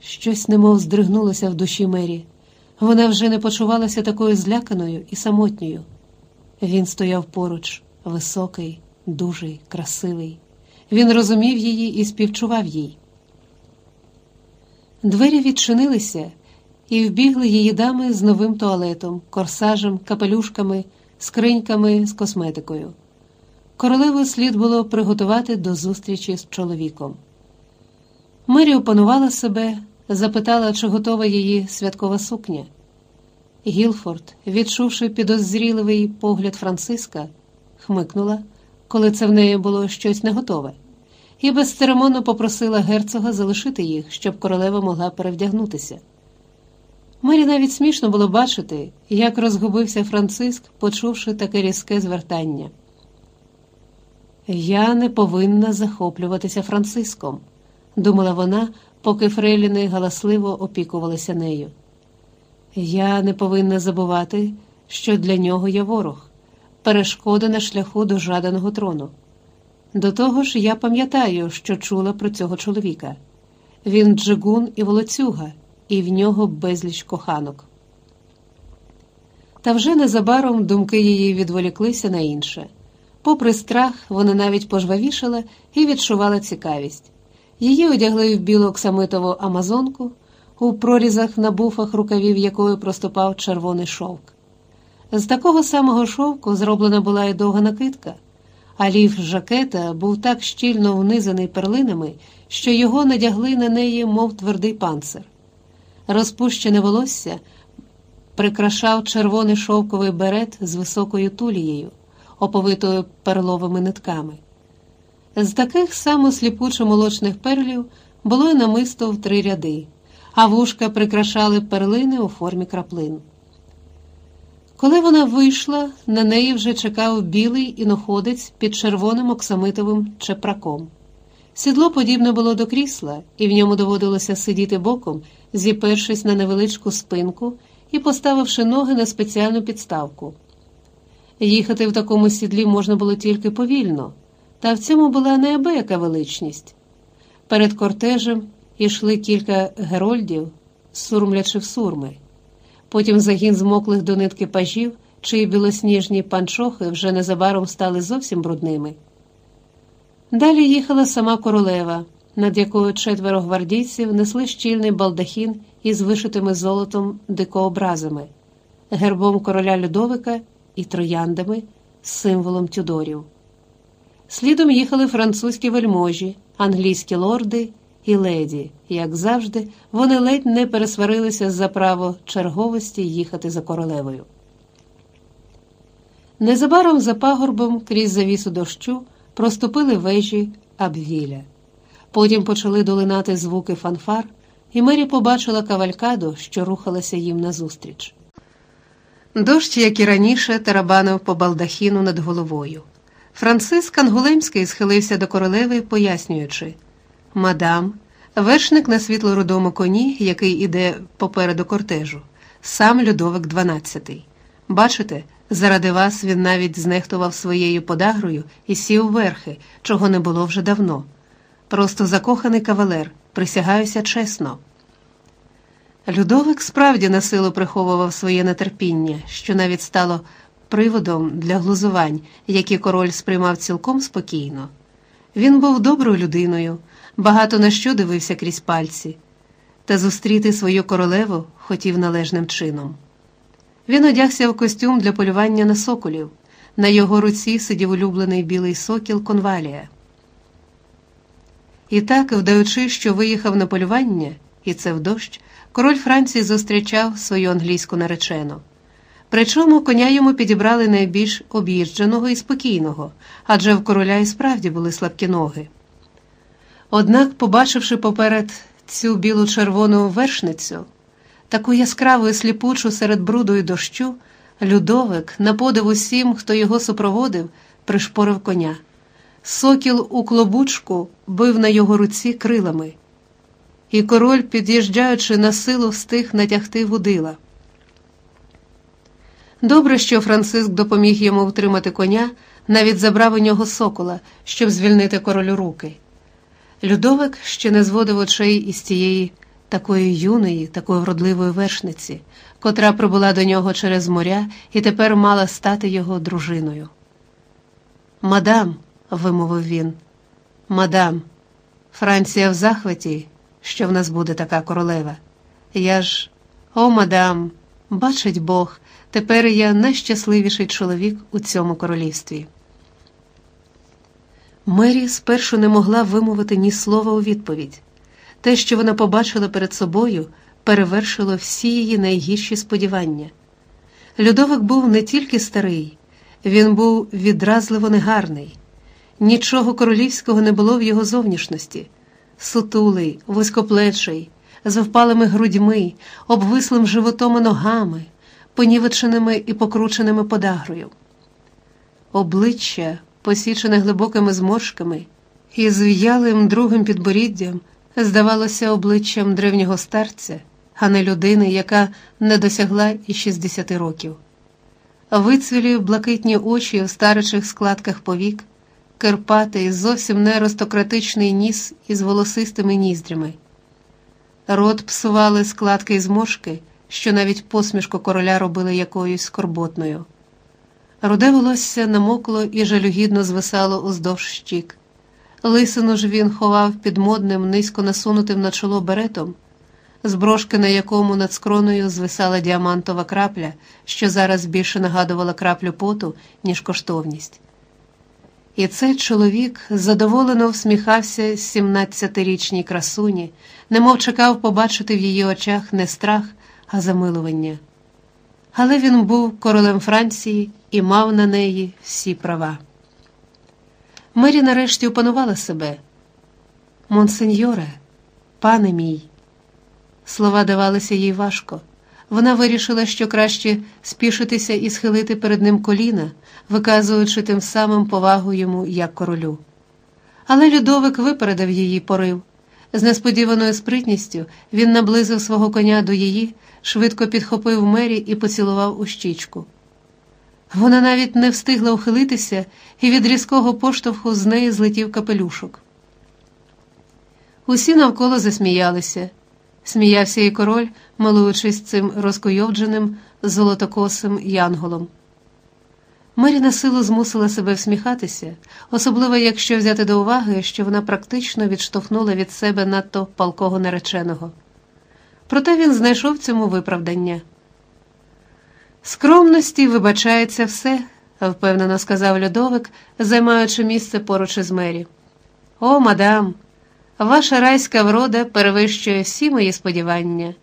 Щось немов здригнулося в душі Мері. Вона вже не почувалася такою зляканою і самотньою. Він стояв поруч, високий, дужий, красивий. Він розумів її і співчував їй. Двері відчинилися, і вбігли її дами з новим туалетом, корсажем, капелюшками, скриньками з косметикою. Королеву слід було приготувати до зустрічі з чоловіком. Мері опанувала себе, запитала, чи готова її святкова сукня. Гілфорд, відчувши підозріливий погляд Франциска, хмикнула, коли це в неї було щось не готове, і безцеремонно попросила герцога залишити їх, щоб королева могла перевдягнутися. Мері навіть смішно було бачити, як розгубився Франциск, почувши таке різке звертання. Я не повинна захоплюватися Франциском, думала вона, поки Фрейліни галасливо опікувалися нею. Я не повинна забувати, що для нього є ворог, перешкода на шляху до жаданого трону. До того ж, я пам'ятаю, що чула про цього чоловіка. Він джигун і волоцюга, і в нього безліч коханок. Та вже незабаром думки її відволіклися на інше. Попри страх, вона навіть пожвавішала і відчувала цікавість. Її одягли в білу оксамитову амазонку, у прорізах на буфах рукавів якої проступав червоний шовк. З такого самого шовку зроблена була й довга накидка, а ліф жакета був так щільно внизаний перлинами, що його надягли на неї, мов твердий панцир. Розпущене волосся прикрашав червоний шовковий берет з високою тулією, оповитою перловими нитками. З таких само сліпучо молочних перлів було й намисто в три ряди, а вушка прикрашали перлини у формі краплин. Коли вона вийшла, на неї вже чекав білий іноходець під червоним оксамитовим чепраком. Сідло подібне було до крісла, і в ньому доводилося сидіти боком, зіпершись на невеличку спинку і поставивши ноги на спеціальну підставку. Їхати в такому сідлі можна було тільки повільно, та в цьому була неабияка величність. Перед кортежем ішли кілька герольдів, сурмлячи в сурми. Потім загін змоклих до нитки пажів, чиї білосніжні панчохи вже незабаром стали зовсім брудними. Далі їхала сама королева, над якою четверо гвардійців несли щільний балдахін із вишитими золотом дикообразами, гербом короля Людовика і трояндами, символом тюдорів. Слідом їхали французькі вельможі, англійські лорди і леді, як завжди, вони ледь не пересварилися за право черговості їхати за королевою. Незабаром за пагорбом крізь завісу дощу проступили вежі Абвіля. Потім почали долинати звуки фанфар, і Мері побачила кавалькаду, що рухалася їм назустріч. Дощ, як і раніше, тарабанив по балдахіну над головою. Франциск Ангулемський схилився до королеви, пояснюючи Мадам, вершник на світло-рудому коні, який іде попереду кортежу, сам Людовик XII. Бачите, заради вас він навіть знехтував своєю подагрою і сів верхи, чого не було вже давно. Просто закоханий кавалер, присягаюся чесно. Людовик справді на силу приховував своє нетерпіння, що навіть стало приводом для глузувань, які король сприймав цілком спокійно. Він був доброю людиною, багато на що дивився крізь пальці, та зустріти свою королеву хотів належним чином. Він одягся в костюм для полювання на соколів. На його руці сидів улюблений білий сокіл конвалія. І так, вдаючи, що виїхав на полювання, і це в дощ, король Франції зустрічав свою англійську наречену. Причому коня йому підібрали найбільш об'їждженого і спокійного, адже в короля і справді були слабкі ноги. Однак, побачивши поперед цю білу червону вершницю, таку яскраву і сліпучу серед бруду і дощу, Людовик, на подив усім, хто його супроводив, пришпорив коня. Сокіл у клобучку бив на його руці крилами, і король, під'їжджаючи на силу, встиг натягти вудила. Добре, що Франциск допоміг йому втримати коня, навіть забрав у нього сокола, щоб звільнити королю руки. Людовик ще не зводив очей із тієї такої юної, такої вродливої вершниці, котра прибула до нього через моря і тепер мала стати його дружиною. Мадам, вимовив він, мадам, Франція в захваті, що в нас буде така королева. Я ж, о, мадам, бачить Бог, тепер я найщасливіший чоловік у цьому королівстві. Мері спершу не могла вимовити ні слова у відповідь. Те, що вона побачила перед собою, перевершило всі її найгірші сподівання. Людовик був не тільки старий, він був відразливо негарний. Нічого королівського не було в його зовнішності. Сутулий, вузькоплечий, з впалими грудьми, обвислим животом і ногами, понівеченими і покрученими подагрою. Обличчя, посічене глибокими зморшками і з в'ялим другим підборіддям, здавалося обличчям древнього старця, а не людини, яка не досягла і 60 років. Вицвілі блакитні очі в старичих складках повік, керпатий, зовсім не аристократичний ніс із волосистими ніздрями. Рот псували складки і зморшки, що навіть посмішку короля робили якоюсь скорботною. Руде волосся намокло і жалюгідно звисало уздовж щік. Лисину ж він ховав під модним, низько насунутим на чоло беретом, з брошки, на якому над скроною звисала діамантова крапля, що зараз більше нагадувала краплю поту, ніж коштовність. І цей чоловік задоволено всміхався 17-річній красуні, немов чекав побачити в її очах не страх, а замилування. Але він був королем Франції і мав на неї всі права. Мері нарешті опанувала себе. Монсеньоре, пане мій. Слова давалися їй важко. Вона вирішила, що краще спішитися і схилити перед ним коліна, виказуючи тим самим повагу йому як королю. Але Людовик випередив її порив. З несподіваною спритністю він наблизив свого коня до її, швидко підхопив мері і поцілував у щічку. Вона навіть не встигла ухилитися, і від різкого поштовху з неї злетів капелюшок. Усі навколо засміялися. Сміявся і король, милуючись цим розкуйовдженим золотокосим янголом. Мері на силу змусила себе всміхатися, особливо якщо взяти до уваги, що вона практично відштовхнула від себе надто палкого нареченого. Проте він знайшов цьому виправдання. Скромності вибачається все, впевнено сказав Льодовик, займаючи місце поруч із Мері. О, мадам, ваша райська врода перевищує всі мої сподівання.